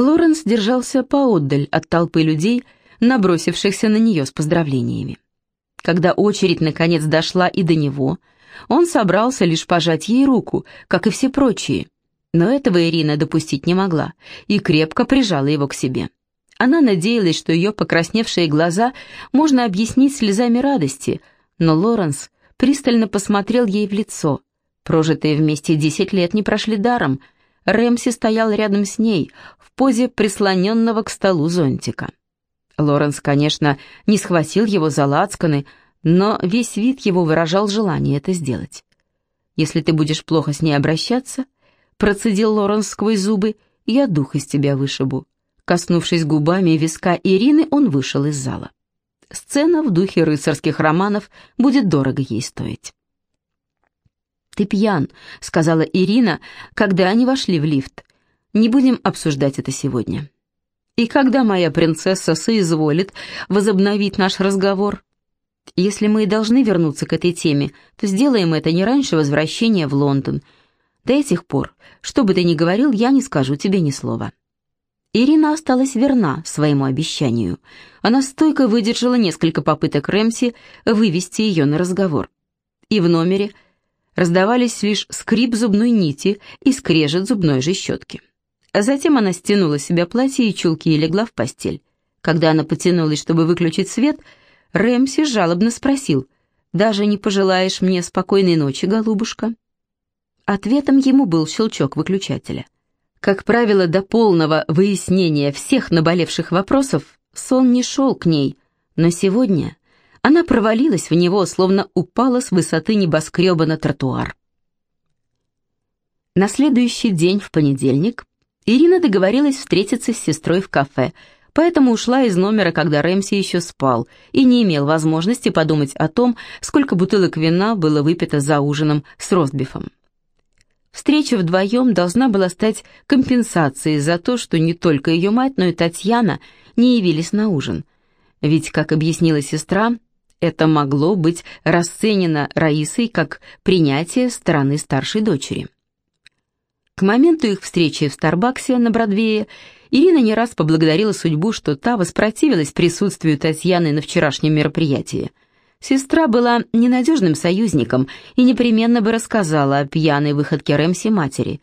Лоренс держался поотдаль от толпы людей, набросившихся на нее с поздравлениями. Когда очередь наконец дошла и до него, он собрался лишь пожать ей руку, как и все прочие, но этого Ирина допустить не могла и крепко прижала его к себе. Она надеялась, что ее покрасневшие глаза можно объяснить слезами радости, но Лоренс пристально посмотрел ей в лицо. Прожитые вместе десять лет не прошли даром. Рэмси стоял рядом с ней, позе прислоненного к столу зонтика. Лоренс, конечно, не схватил его за лацканы, но весь вид его выражал желание это сделать. «Если ты будешь плохо с ней обращаться», — процедил Лоренс сквозь зубы, — «я дух из тебя вышибу». Коснувшись губами виска Ирины, он вышел из зала. Сцена в духе рыцарских романов будет дорого ей стоить. «Ты пьян», — сказала Ирина, когда они вошли в лифт. «Не будем обсуждать это сегодня». «И когда моя принцесса соизволит возобновить наш разговор?» «Если мы и должны вернуться к этой теме, то сделаем это не раньше возвращения в Лондон. До этих пор, что бы ты ни говорил, я не скажу тебе ни слова». Ирина осталась верна своему обещанию. Она стойко выдержала несколько попыток Рэмси вывести ее на разговор. И в номере раздавались лишь скрип зубной нити и скрежет зубной же щетки. Затем она стянула с себя платье и чулки и легла в постель. Когда она потянулась, чтобы выключить свет, Рэмси жалобно спросил, «Даже не пожелаешь мне спокойной ночи, голубушка?» Ответом ему был щелчок выключателя. Как правило, до полного выяснения всех наболевших вопросов сон не шел к ней, но сегодня она провалилась в него, словно упала с высоты небоскреба на тротуар. На следующий день, в понедельник, Ирина договорилась встретиться с сестрой в кафе, поэтому ушла из номера, когда Рэмси еще спал, и не имел возможности подумать о том, сколько бутылок вина было выпито за ужином с ростбифом. Встреча вдвоем должна была стать компенсацией за то, что не только ее мать, но и Татьяна не явились на ужин. Ведь, как объяснила сестра, это могло быть расценено Раисой как принятие стороны старшей дочери. К моменту их встречи в Старбаксе на Бродвее Ирина не раз поблагодарила судьбу, что та воспротивилась присутствию Татьяны на вчерашнем мероприятии – Сестра была ненадежным союзником и непременно бы рассказала о пьяной выходке Рэмси матери,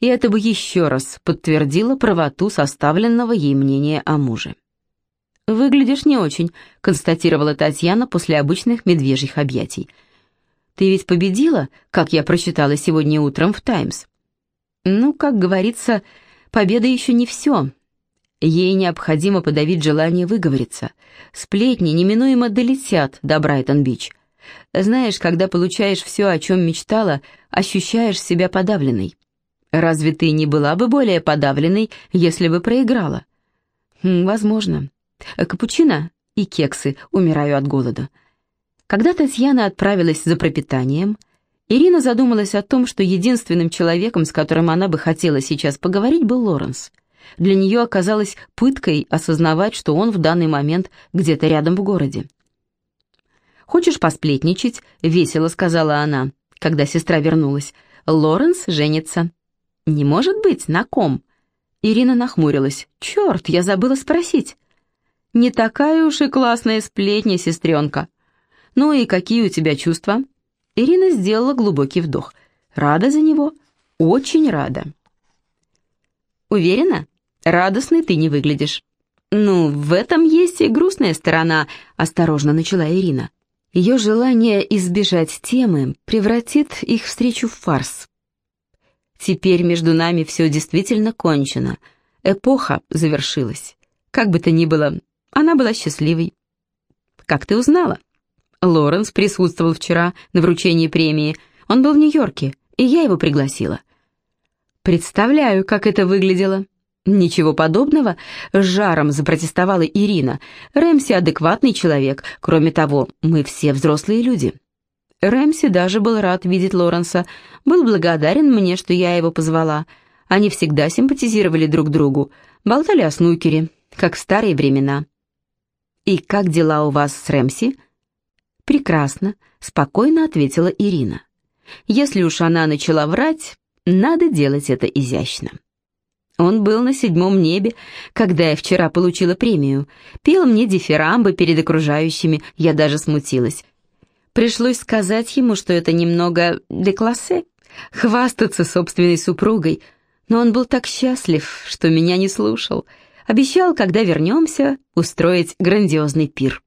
и это бы еще раз подтвердило правоту составленного ей мнения о муже. «Выглядишь не очень», — констатировала Татьяна после обычных медвежьих объятий. «Ты ведь победила, как я прочитала сегодня утром в «Таймс». «Ну, как говорится, победа еще не все», Ей необходимо подавить желание выговориться. Сплетни неминуемо долетят до Брайтон-Бич. Знаешь, когда получаешь все, о чем мечтала, ощущаешь себя подавленной. Разве ты не была бы более подавленной, если бы проиграла? Хм, возможно. Капучино и кексы, умираю от голода. Когда Татьяна отправилась за пропитанием, Ирина задумалась о том, что единственным человеком, с которым она бы хотела сейчас поговорить, был Лоренс. Для нее оказалось пыткой осознавать, что он в данный момент где-то рядом в городе. «Хочешь посплетничать?» — весело сказала она, когда сестра вернулась. «Лоренс женится». «Не может быть, на ком?» Ирина нахмурилась. «Черт, я забыла спросить». «Не такая уж и классная сплетня, сестренка». «Ну и какие у тебя чувства?» Ирина сделала глубокий вдох. «Рада за него?» «Очень рада». «Уверена?» Радостной ты не выглядишь». «Ну, в этом есть и грустная сторона», — осторожно начала Ирина. Ее желание избежать темы превратит их встречу в фарс. Теперь между нами все действительно кончено. Эпоха завершилась. Как бы то ни было, она была счастливой. Как ты узнала? Лоренс присутствовал вчера на вручении премии. Он был в Нью-Йорке, и я его пригласила. Представляю, как это выглядело. «Ничего подобного», — с жаром запротестовала Ирина. «Рэмси адекватный человек. Кроме того, мы все взрослые люди». Рэмси даже был рад видеть Лоренса, был благодарен мне, что я его позвала. Они всегда симпатизировали друг другу, болтали о снукере, как в старые времена. «И как дела у вас с Рэмси?» «Прекрасно», — спокойно ответила Ирина. «Если уж она начала врать, надо делать это изящно». Он был на седьмом небе, когда я вчера получила премию. Пел мне дифирамбы перед окружающими, я даже смутилась. Пришлось сказать ему, что это немного деклассе, хвастаться собственной супругой, но он был так счастлив, что меня не слушал. Обещал, когда вернемся, устроить грандиозный пир.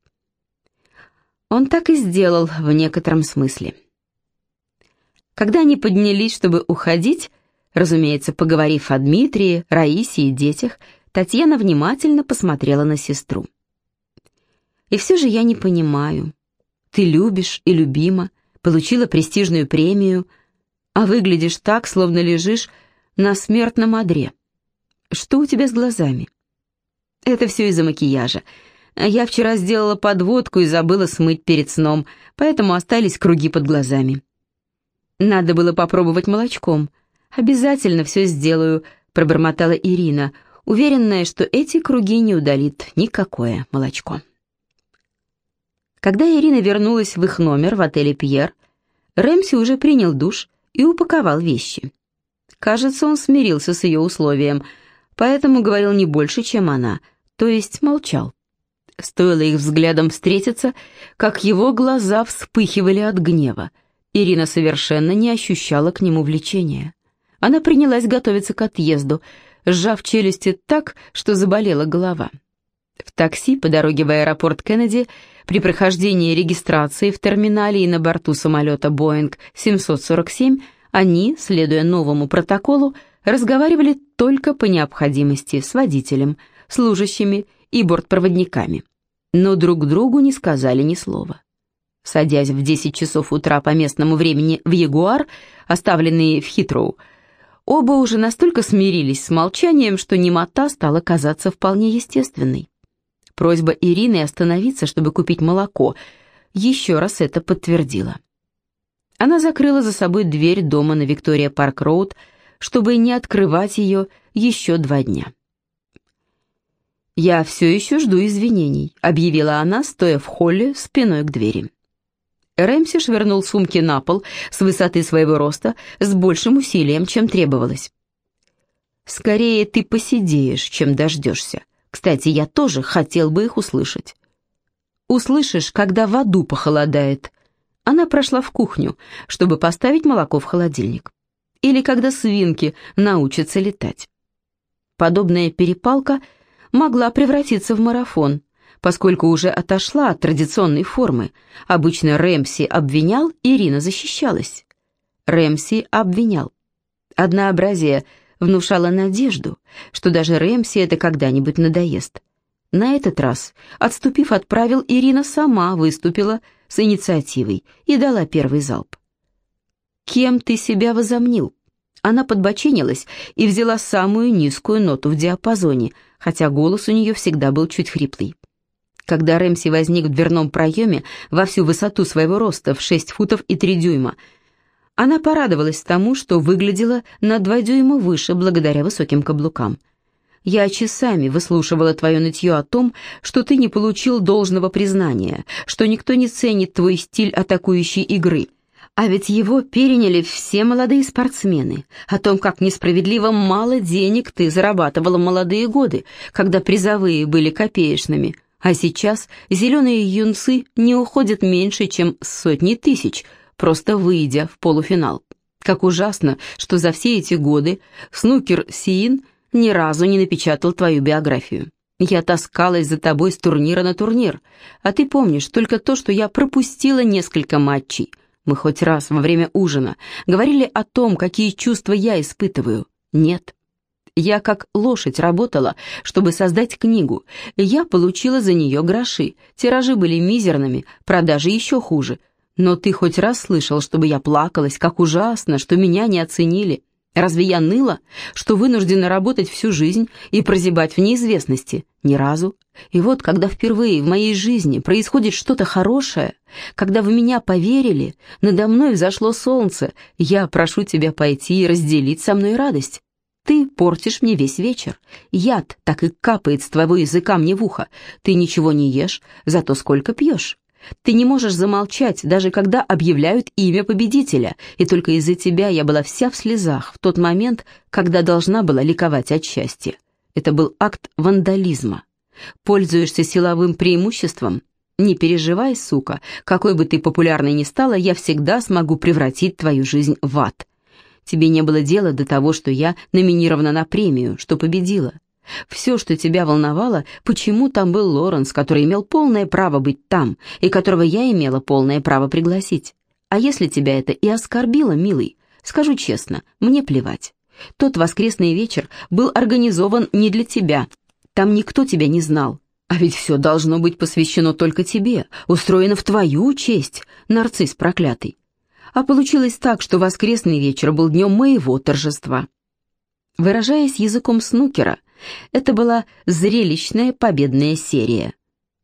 Он так и сделал в некотором смысле. Когда они поднялись, чтобы уходить, разумеется, поговорив о Дмитрии, Раисе и детях, Татьяна внимательно посмотрела на сестру. «И все же я не понимаю. Ты любишь и любима, получила престижную премию, а выглядишь так, словно лежишь на смертном одре. Что у тебя с глазами?» «Это все из-за макияжа. Я вчера сделала подводку и забыла смыть перед сном, поэтому остались круги под глазами». Надо было попробовать молочком. Обязательно все сделаю, пробормотала Ирина, уверенная, что эти круги не удалит никакое молочко. Когда Ирина вернулась в их номер в отеле «Пьер», Рэмси уже принял душ и упаковал вещи. Кажется, он смирился с ее условием, поэтому говорил не больше, чем она, то есть молчал. Стоило их взглядом встретиться, как его глаза вспыхивали от гнева — Ирина совершенно не ощущала к нему влечения. Она принялась готовиться к отъезду, сжав челюсти так, что заболела голова. В такси по дороге в аэропорт Кеннеди при прохождении регистрации в терминале и на борту самолета Boeing 747 они, следуя новому протоколу, разговаривали только по необходимости с водителем, служащими и бортпроводниками, но друг другу не сказали ни слова. Садясь в 10 часов утра по местному времени в Ягуар, оставленный в Хитроу, оба уже настолько смирились с молчанием, что немота стала казаться вполне естественной. Просьба Ирины остановиться, чтобы купить молоко, еще раз это подтвердила. Она закрыла за собой дверь дома на Виктория Парк-Роуд, чтобы не открывать ее еще два дня. «Я все еще жду извинений», — объявила она, стоя в холле спиной к двери. Рэмси швырнул сумки на пол с высоты своего роста с большим усилием, чем требовалось. «Скорее ты посидеешь, чем дождешься. Кстати, я тоже хотел бы их услышать». «Услышишь, когда в аду похолодает». Она прошла в кухню, чтобы поставить молоко в холодильник. Или когда свинки научатся летать. Подобная перепалка могла превратиться в марафон – поскольку уже отошла от традиционной формы. Обычно Рэмси обвинял, Ирина защищалась. Рэмси обвинял. Однообразие внушало надежду, что даже Рэмси это когда-нибудь надоест. На этот раз, отступив от правил, Ирина сама выступила с инициативой и дала первый залп. «Кем ты себя возомнил?» Она подбочинилась и взяла самую низкую ноту в диапазоне, хотя голос у нее всегда был чуть хриплый. Когда Рэмси возник в дверном проеме во всю высоту своего роста в 6 футов и 3 дюйма, она порадовалась тому, что выглядела на 2 дюйма выше благодаря высоким каблукам. «Я часами выслушивала твое нытье о том, что ты не получил должного признания, что никто не ценит твой стиль атакующей игры». А ведь его переняли все молодые спортсмены. О том, как несправедливо мало денег ты зарабатывала в молодые годы, когда призовые были копеечными. А сейчас зеленые юнцы не уходят меньше, чем сотни тысяч, просто выйдя в полуфинал. Как ужасно, что за все эти годы Снукер Сиин ни разу не напечатал твою биографию. Я таскалась за тобой с турнира на турнир, а ты помнишь только то, что я пропустила несколько матчей. Мы хоть раз во время ужина говорили о том, какие чувства я испытываю. Нет. Я как лошадь работала, чтобы создать книгу. Я получила за нее гроши. Тиражи были мизерными, продажи еще хуже. Но ты хоть раз слышал, чтобы я плакалась, как ужасно, что меня не оценили? Разве я ныла, что вынуждена работать всю жизнь и прозябать в неизвестности? Ни разу. И вот, когда впервые в моей жизни происходит что-то хорошее, когда в меня поверили, надо мной взошло солнце, я прошу тебя пойти и разделить со мной радость. Ты портишь мне весь вечер. Яд так и капает с твоего языка мне в ухо. Ты ничего не ешь, зато сколько пьешь. Ты не можешь замолчать, даже когда объявляют имя победителя, и только из-за тебя я была вся в слезах в тот момент, когда должна была ликовать от счастья. Это был акт вандализма. Пользуешься силовым преимуществом? Не переживай, сука, какой бы ты популярной ни стала, я всегда смогу превратить твою жизнь в ад. Тебе не было дела до того, что я номинирована на премию, что победила. Все, что тебя волновало, почему там был Лоренс, который имел полное право быть там, и которого я имела полное право пригласить. А если тебя это и оскорбило, милый, скажу честно, мне плевать. Тот воскресный вечер был организован не для тебя. Там никто тебя не знал. А ведь все должно быть посвящено только тебе, устроено в твою честь, нарцисс проклятый. А получилось так, что воскресный вечер был днем моего торжества. Выражаясь языком снукера, это была зрелищная победная серия.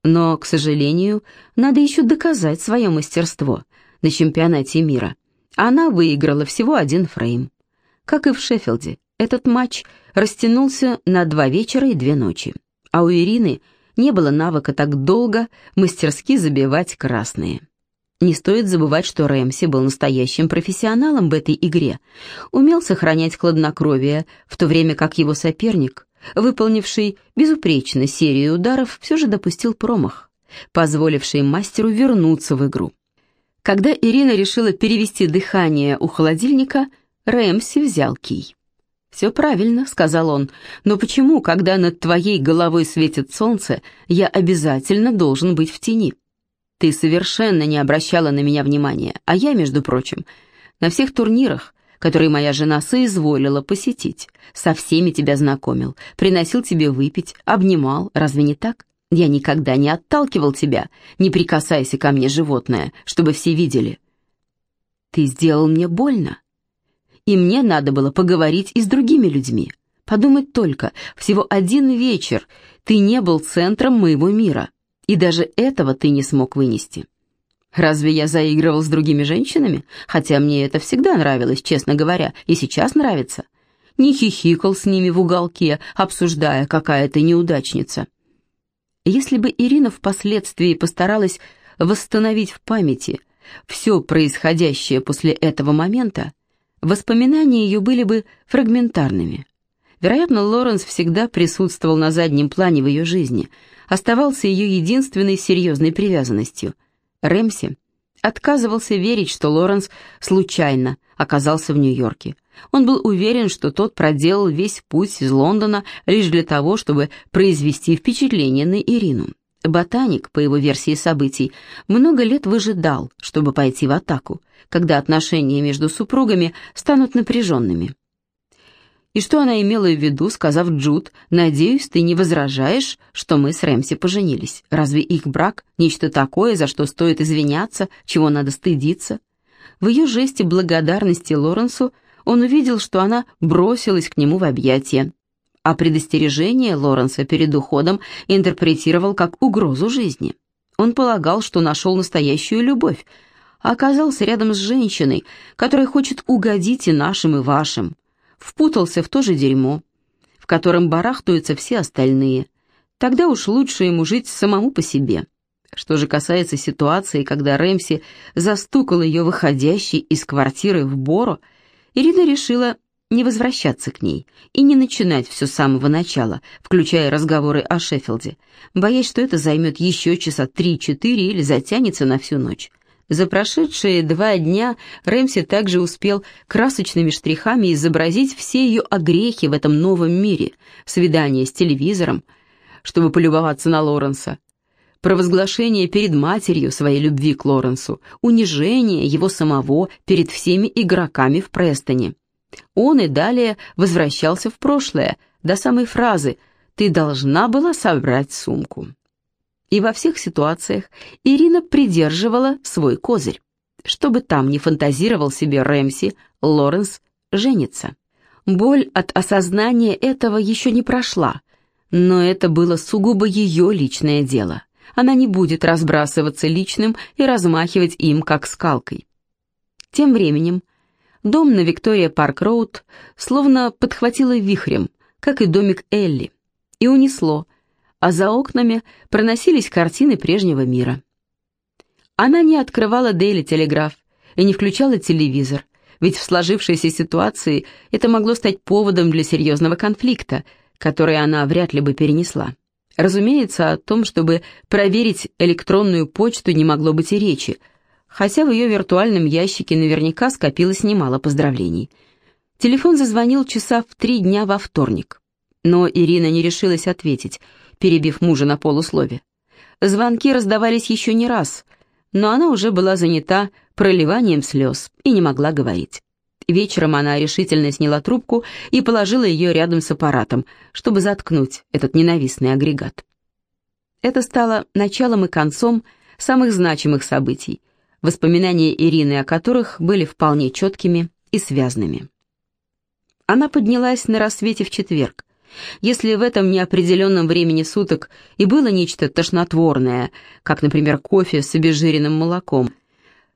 Но, к сожалению, надо еще доказать свое мастерство на чемпионате мира. Она выиграла всего один фрейм. Как и в Шеффилде, этот матч растянулся на два вечера и две ночи. А у Ирины не было навыка так долго мастерски забивать красные. Не стоит забывать, что Рэмси был настоящим профессионалом в этой игре, умел сохранять хладнокровие, в то время как его соперник, выполнивший безупречно серию ударов, все же допустил промах, позволивший мастеру вернуться в игру. Когда Ирина решила перевести дыхание у холодильника, Рэмси взял кий. «Все правильно», — сказал он, — «но почему, когда над твоей головой светит солнце, я обязательно должен быть в тени?» Ты совершенно не обращала на меня внимания, а я, между прочим, на всех турнирах, которые моя жена соизволила посетить, со всеми тебя знакомил, приносил тебе выпить, обнимал, разве не так? Я никогда не отталкивал тебя, не прикасайся ко мне, животное, чтобы все видели. Ты сделал мне больно, и мне надо было поговорить и с другими людьми. Подумать только, всего один вечер ты не был центром моего мира. И даже этого ты не смог вынести. Разве я заигрывал с другими женщинами? Хотя мне это всегда нравилось, честно говоря, и сейчас нравится. Не хихикал с ними в уголке, обсуждая, какая ты неудачница. Если бы Ирина впоследствии постаралась восстановить в памяти все происходящее после этого момента, воспоминания ее были бы фрагментарными. Вероятно, Лоренс всегда присутствовал на заднем плане в ее жизни, оставался ее единственной серьезной привязанностью. Рэмси отказывался верить, что Лоренс случайно оказался в Нью-Йорке. Он был уверен, что тот проделал весь путь из Лондона лишь для того, чтобы произвести впечатление на Ирину. Ботаник, по его версии событий, много лет выжидал, чтобы пойти в атаку, когда отношения между супругами станут напряженными. И что она имела в виду, сказав Джуд, «Надеюсь, ты не возражаешь, что мы с Рэмси поженились? Разве их брак — нечто такое, за что стоит извиняться, чего надо стыдиться?» В ее жесте благодарности Лоренсу он увидел, что она бросилась к нему в объятия, а предостережение Лоренса перед уходом интерпретировал как угрозу жизни. Он полагал, что нашел настоящую любовь, а оказался рядом с женщиной, которая хочет угодить и нашим, и вашим, впутался в то же дерьмо, в котором барахтаются все остальные. Тогда уж лучше ему жить самому по себе. Что же касается ситуации, когда Рэмси застукал ее выходящей из квартиры в Боро, Ирина решила не возвращаться к ней и не начинать все с самого начала, включая разговоры о Шеффилде, боясь, что это займет еще часа три-четыре или затянется на всю ночь. За прошедшие два дня Рэмси также успел красочными штрихами изобразить все ее огрехи в этом новом мире, свидание с телевизором, чтобы полюбоваться на Лоренса, провозглашение перед матерью своей любви к Лоренсу, унижение его самого перед всеми игроками в Престоне. Он и далее возвращался в прошлое, до самой фразы «ты должна была собрать сумку». И во всех ситуациях Ирина придерживала свой козырь. Что бы там ни фантазировал себе Рэмси, Лоренс женится. Боль от осознания этого еще не прошла, но это было сугубо ее личное дело. Она не будет разбрасываться личным и размахивать им, как скалкой. Тем временем дом на Виктория Парк-Роуд словно подхватило вихрем, как и домик Элли, и унесло – а за окнами проносились картины прежнего мира. Она не открывала Дейли Телеграф и не включала телевизор, ведь в сложившейся ситуации это могло стать поводом для серьезного конфликта, который она вряд ли бы перенесла. Разумеется, о том, чтобы проверить электронную почту, не могло быть и речи, хотя в ее виртуальном ящике наверняка скопилось немало поздравлений. Телефон зазвонил часа в три дня во вторник, но Ирина не решилась ответить, перебив мужа на полуслове. Звонки раздавались еще не раз, но она уже была занята проливанием слез и не могла говорить. Вечером она решительно сняла трубку и положила ее рядом с аппаратом, чтобы заткнуть этот ненавистный агрегат. Это стало началом и концом самых значимых событий, воспоминания Ирины о которых были вполне четкими и связанными. Она поднялась на рассвете в четверг. Если в этом неопределенном времени суток и было нечто тошнотворное, как, например, кофе с обезжиренным молоком,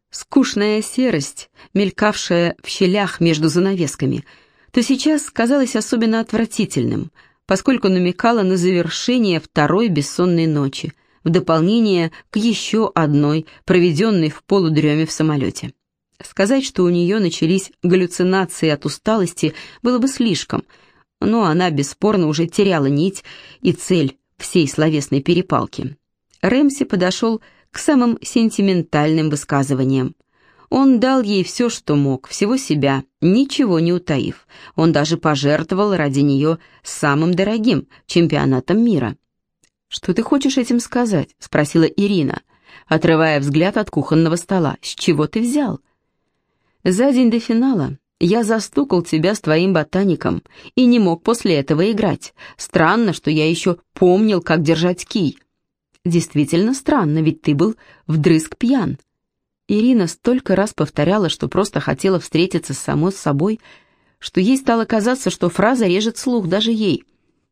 скучная серость, мелькавшая в щелях между занавесками, то сейчас казалось особенно отвратительным, поскольку намекала на завершение второй бессонной ночи, в дополнение к еще одной, проведенной в полудреме в самолете. Сказать, что у нее начались галлюцинации от усталости, было бы слишком, но она бесспорно уже теряла нить и цель всей словесной перепалки. Рэмси подошел к самым сентиментальным высказываниям. Он дал ей все, что мог, всего себя, ничего не утаив. Он даже пожертвовал ради нее самым дорогим чемпионатом мира. «Что ты хочешь этим сказать?» — спросила Ирина, отрывая взгляд от кухонного стола. «С чего ты взял?» «За день до финала я застукал тебя с твоим ботаником и не мог после этого играть. Странно, что я еще помнил, как держать кий. Действительно странно, ведь ты был вдрызг пьян. Ирина столько раз повторяла, что просто хотела встретиться с самой собой, что ей стало казаться, что фраза режет слух даже ей,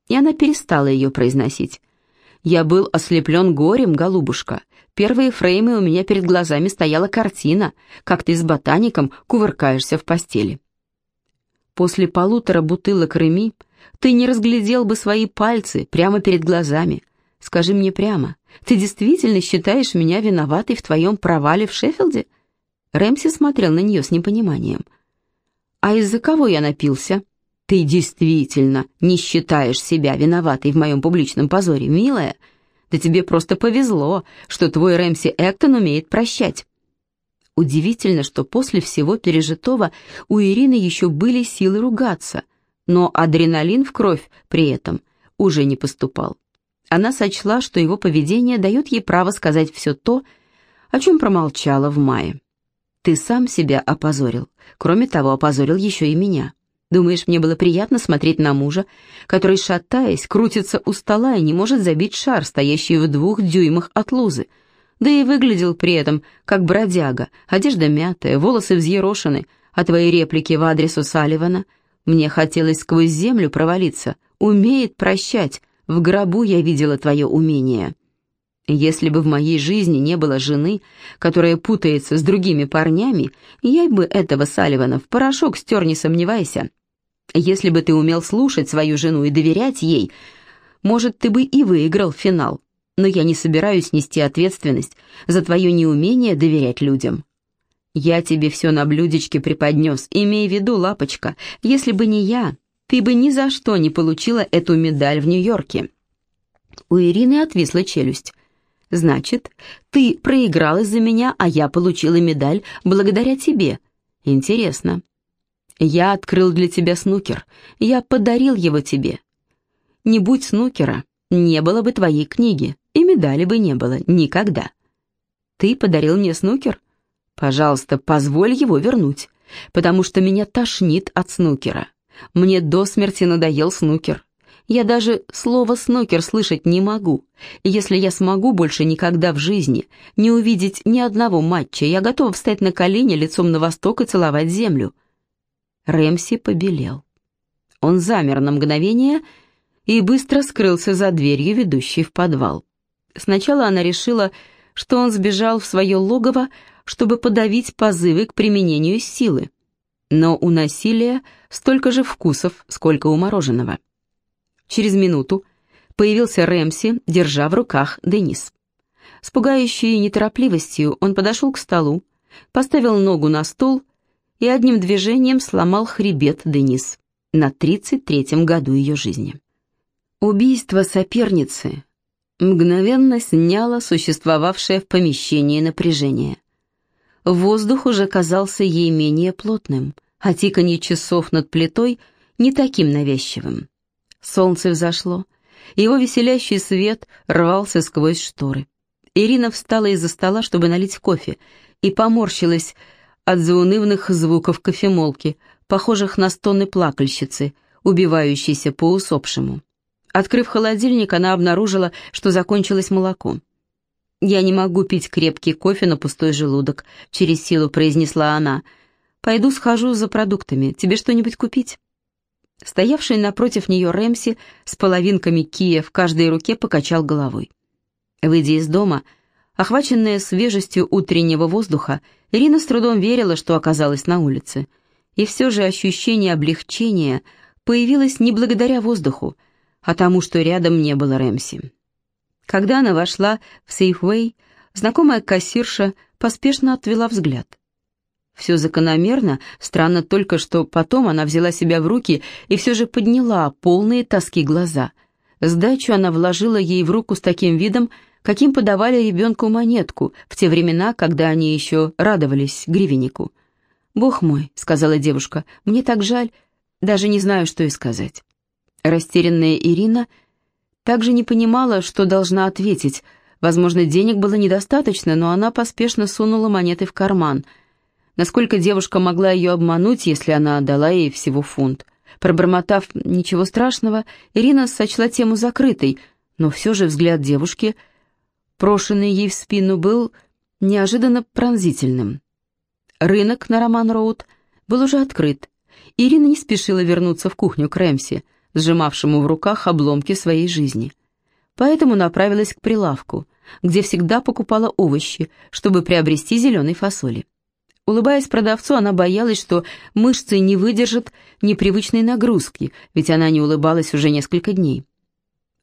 и она перестала ее произносить. «Я был ослеплен горем, голубушка. Первые фреймы у меня перед глазами стояла картина, как ты с ботаником кувыркаешься в постели». После полутора бутылок Реми ты не разглядел бы свои пальцы прямо перед глазами, Скажи мне прямо, ты действительно считаешь меня виноватой в твоем провале в Шеффилде?» Рэмси смотрел на нее с непониманием. «А из-за кого я напился?» «Ты действительно не считаешь себя виноватой в моем публичном позоре, милая? Да тебе просто повезло, что твой Рэмси Эктон умеет прощать». Удивительно, что после всего пережитого у Ирины еще были силы ругаться, но адреналин в кровь при этом уже не поступал. Она сочла, что его поведение дает ей право сказать все то, о чем промолчала в мае. «Ты сам себя опозорил. Кроме того, опозорил еще и меня. Думаешь, мне было приятно смотреть на мужа, который, шатаясь, крутится у стола и не может забить шар, стоящий в двух дюймах от лузы, да и выглядел при этом как бродяга, одежда мятая, волосы взъерошены, а твои реплики в адрес Салливана мне хотелось сквозь землю провалиться. Умеет прощать, в гробу я видела твое умение. Если бы в моей жизни не было жены, которая путается с другими парнями, я бы этого Салливана в порошок стер, не сомневайся. Если бы ты умел слушать свою жену и доверять ей, может, ты бы и выиграл финал. Но я не собираюсь нести ответственность за твое неумение доверять людям. Я тебе все на блюдечке преподнес, имей в виду, лапочка, если бы не я, ты бы ни за что не получила эту медаль в Нью-Йорке». У Ирины отвисла челюсть. «Значит, ты проиграл из-за меня, а я получила медаль благодаря тебе. Интересно. Я открыл для тебя снукер. Я подарил его тебе. Не будь снукера, не было бы твоей книги, и медали бы не было никогда. Ты подарил мне снукер? Пожалуйста, позволь его вернуть, потому что меня тошнит от снукера. Мне до смерти надоел снукер. Я даже слово «снукер» слышать не могу. Если я смогу больше никогда в жизни не увидеть ни одного матча, я готова встать на колени лицом на восток и целовать землю. Рэмси побелел. Он замер на мгновение и быстро скрылся за дверью, ведущей в подвал. Сначала она решила, что он сбежал в свое логово, чтобы подавить позывы к применению силы но у насилия столько же вкусов, сколько у мороженого. Через минуту появился Рэмси, держа в руках Денис. С пугающей неторопливостью он подошел к столу, поставил ногу на стул и одним движением сломал хребет Денис на 33-м году ее жизни. Убийство соперницы мгновенно сняло существовавшее в помещении напряжение. Воздух уже казался ей менее плотным, а тиканье часов над плитой не таким навязчивым. Солнце взошло, его веселящий свет рвался сквозь шторы. Ирина встала из-за стола, чтобы налить кофе, и поморщилась от заунывных звуков кофемолки, похожих на стоны плакальщицы, убивающейся по усопшему. Открыв холодильник, она обнаружила, что закончилось молоко. «Я не могу пить крепкий кофе на пустой желудок», — через силу произнесла она. «Пойду схожу за продуктами. Тебе что-нибудь купить?» Стоявший напротив нее Рэмси с половинками кия в каждой руке покачал головой. Выйдя из дома, охваченная свежестью утреннего воздуха, Ирина с трудом верила, что оказалась на улице. И все же ощущение облегчения появилось не благодаря воздуху, а тому, что рядом не было Рэмси. Когда она вошла в Сейфвей, знакомая кассирша поспешно отвела взгляд. Все закономерно, странно только, что потом она взяла себя в руки и все же подняла полные тоски глаза. Сдачу она вложила ей в руку с таким видом, каким подавали ребенку монетку в те времена, когда они еще радовались гривеннику. «Бог мой», — сказала девушка, — «мне так жаль, даже не знаю, что и сказать». Растерянная Ирина также не понимала, что должна ответить. Возможно, денег было недостаточно, но она поспешно сунула монеты в карман. Насколько девушка могла ее обмануть, если она отдала ей всего фунт? Пробормотав «ничего страшного», Ирина сочла тему закрытой, но все же взгляд девушки, брошенный ей в спину, был неожиданно пронзительным. Рынок на Роман-Роуд был уже открыт. Ирина не спешила вернуться в кухню к Рэмси – сжимавшему в руках обломки своей жизни. Поэтому направилась к прилавку, где всегда покупала овощи, чтобы приобрести зеленой фасоли. Улыбаясь продавцу, она боялась, что мышцы не выдержат непривычной нагрузки, ведь она не улыбалась уже несколько дней.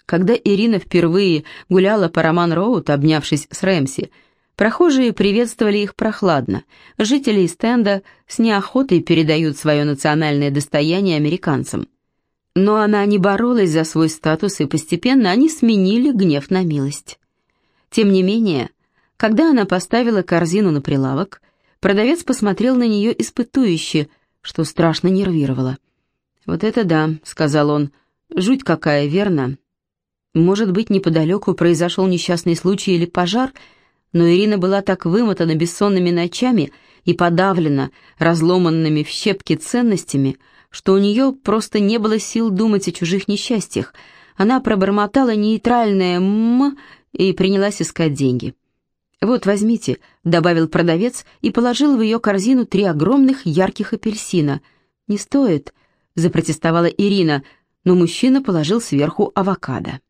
Когда Ирина впервые гуляла по Роман-Роуд, обнявшись с Рэмси, прохожие приветствовали их прохладно. Жители стенда с неохотой передают свое национальное достояние американцам. Но она не боролась за свой статус, и постепенно они сменили гнев на милость. Тем не менее, когда она поставила корзину на прилавок, продавец посмотрел на нее испытующе, что страшно нервировало. «Вот это да», — сказал он, — «жуть какая, верно?» Может быть, неподалеку произошел несчастный случай или пожар, но Ирина была так вымотана бессонными ночами и подавлена разломанными в щепки ценностями, что у нее просто не было сил думать о чужих несчастьях. Она пробормотала нейтральное «м» и принялась искать деньги. «Вот, возьмите», — добавил продавец и положил в ее корзину три огромных ярких апельсина. «Не стоит», — запротестовала Ирина, но мужчина положил сверху авокадо.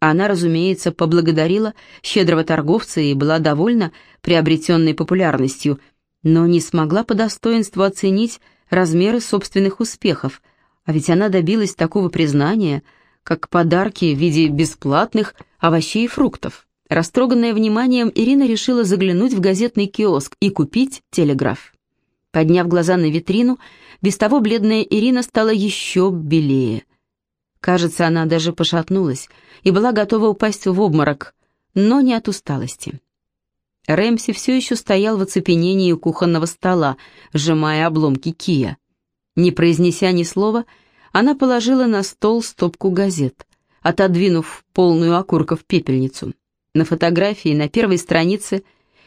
Она, разумеется, поблагодарила щедрого торговца и была довольна приобретенной популярностью, но не смогла по достоинству оценить размеры собственных успехов, а ведь она добилась такого признания, как подарки в виде бесплатных овощей и фруктов. Растроганная вниманием, Ирина решила заглянуть в газетный киоск и купить телеграф. Подняв глаза на витрину, без того бледная Ирина стала еще белее. Кажется, она даже пошатнулась и была готова упасть в обморок, но не от усталости. Рэмси все еще стоял в оцепенении у кухонного стола, сжимая обломки кия. Не произнеся ни слова, она положила на стол стопку газет, отодвинув полную окурков пепельницу. На фотографии на первой странице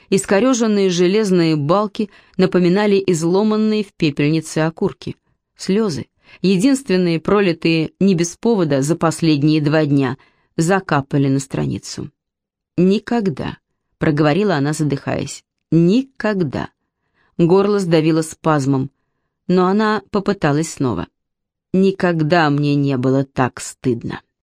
искореженные железные балки напоминали изломанные в пепельнице окурки. Слезы, единственные пролитые не без повода за последние два дня, закапали на страницу. Никогда проговорила она, задыхаясь. «Никогда». Горло сдавило спазмом, но она попыталась снова. «Никогда мне не было так стыдно».